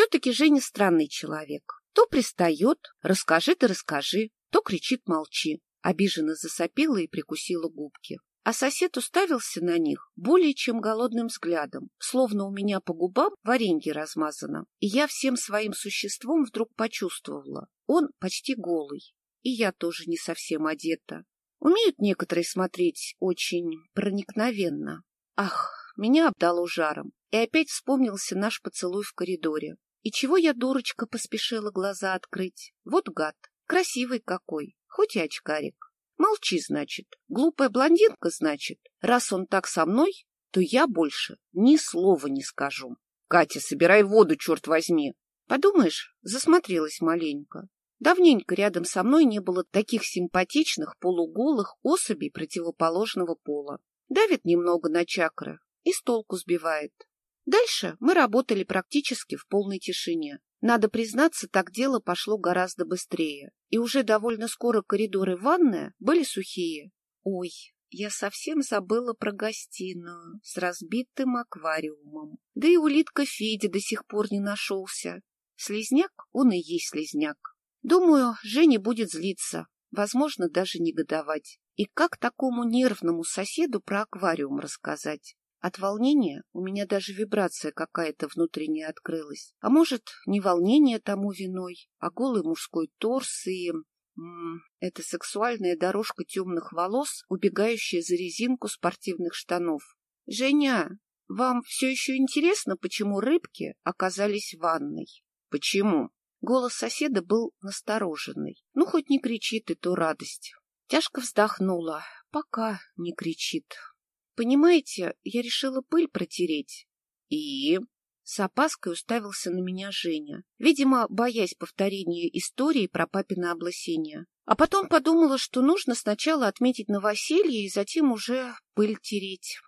Все-таки Женя странный человек. То пристает, расскажи да расскажи, то кричит молчи. Обиженно засопела и прикусила губки. А сосед уставился на них более чем голодным взглядом, словно у меня по губам варенье размазано. И я всем своим существом вдруг почувствовала. Он почти голый, и я тоже не совсем одета. Умеют некоторые смотреть очень проникновенно. Ах, меня обдало жаром, и опять вспомнился наш поцелуй в коридоре. И чего я, дурочка, поспешила глаза открыть? Вот гад, красивый какой, хоть и очкарик. Молчи, значит. Глупая блондинка, значит. Раз он так со мной, то я больше ни слова не скажу. Катя, собирай воду, черт возьми. Подумаешь, засмотрелась маленько. Давненько рядом со мной не было таких симпатичных полуголых особей противоположного пола. Давит немного на чакры и с толку сбивает. Дальше мы работали практически в полной тишине. Надо признаться, так дело пошло гораздо быстрее. И уже довольно скоро коридоры ванная были сухие. Ой, я совсем забыла про гостиную с разбитым аквариумом. Да и улитка Федя до сих пор не нашелся. Слизняк, он и есть слизняк. Думаю, Женя будет злиться, возможно, даже негодовать. И как такому нервному соседу про аквариум рассказать? От волнения у меня даже вибрация какая-то внутренняя открылась. А может, не волнение тому виной, а голый мужской торс и... М это сексуальная дорожка темных волос, убегающая за резинку спортивных штанов. «Женя, вам все еще интересно, почему рыбки оказались в ванной?» «Почему?» Голос соседа был настороженный. Ну, хоть не кричит, и то радость. Тяжко вздохнула. Пока не кричит. Понимаете, я решила пыль протереть. И... С опаской уставился на меня Женя, видимо, боясь повторения истории про папино облысение. А потом подумала, что нужно сначала отметить новоселье и затем уже пыль тереть.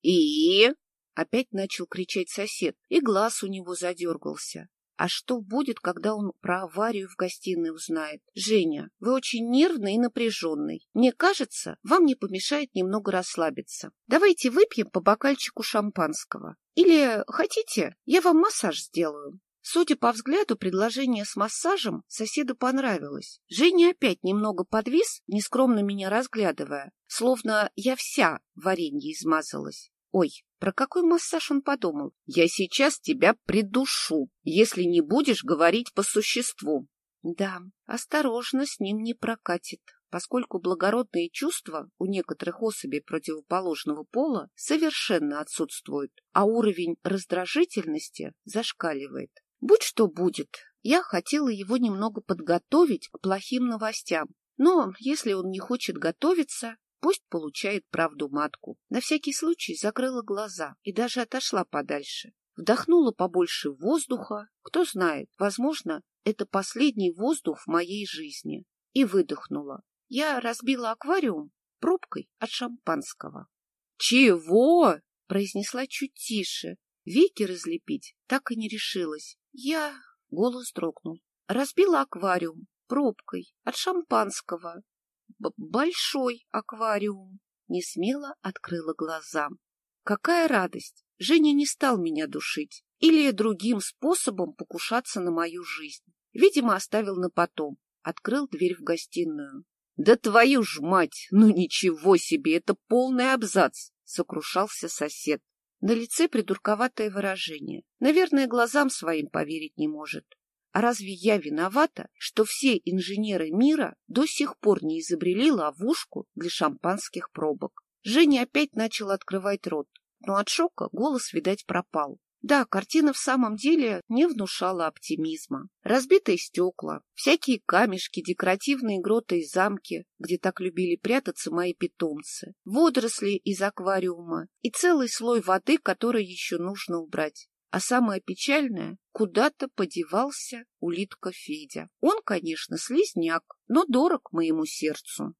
«И?» — опять начал кричать сосед, и глаз у него задергался. А что будет, когда он про аварию в гостиной узнает? Женя, вы очень нервный и напряженный. Мне кажется, вам не помешает немного расслабиться. Давайте выпьем по бокальчику шампанского. Или хотите, я вам массаж сделаю. Судя по взгляду, предложение с массажем соседу понравилось. Женя опять немного подвис, нескромно меня разглядывая, словно я вся варенье измазалась. Ой, про какой массаж он подумал? Я сейчас тебя придушу, если не будешь говорить по существу. Да, осторожно, с ним не прокатит, поскольку благородные чувства у некоторых особей противоположного пола совершенно отсутствуют, а уровень раздражительности зашкаливает. Будь что будет, я хотела его немного подготовить к плохим новостям, но если он не хочет готовиться, Пусть получает правду матку. На всякий случай закрыла глаза и даже отошла подальше. Вдохнула побольше воздуха. Кто знает, возможно, это последний воздух в моей жизни. И выдохнула. Я разбила аквариум пробкой от шампанского. «Чего?» — произнесла чуть тише. Веки разлепить так и не решилась. Я... Голос дрогнул. Разбила аквариум пробкой от шампанского большой аквариум. Не смело открыла глаза. Какая радость! Женя не стал меня душить или другим способом покушаться на мою жизнь. Видимо, оставил на потом. Открыл дверь в гостиную. — Да твою ж мать! Ну ничего себе! Это полный абзац! — сокрушался сосед. На лице придурковатое выражение. Наверное, глазам своим поверить не может. Разве я виновата, что все инженеры мира до сих пор не изобрели ловушку для шампанских пробок? Женя опять начал открывать рот, но от шока голос, видать, пропал. Да, картина в самом деле не внушала оптимизма. Разбитые стекла, всякие камешки, декоративные гроты и замки, где так любили прятаться мои питомцы, водоросли из аквариума и целый слой воды, который еще нужно убрать. А самое печальное, куда-то подевался улитка Федя. Он, конечно, слизняк, но дорог моему сердцу.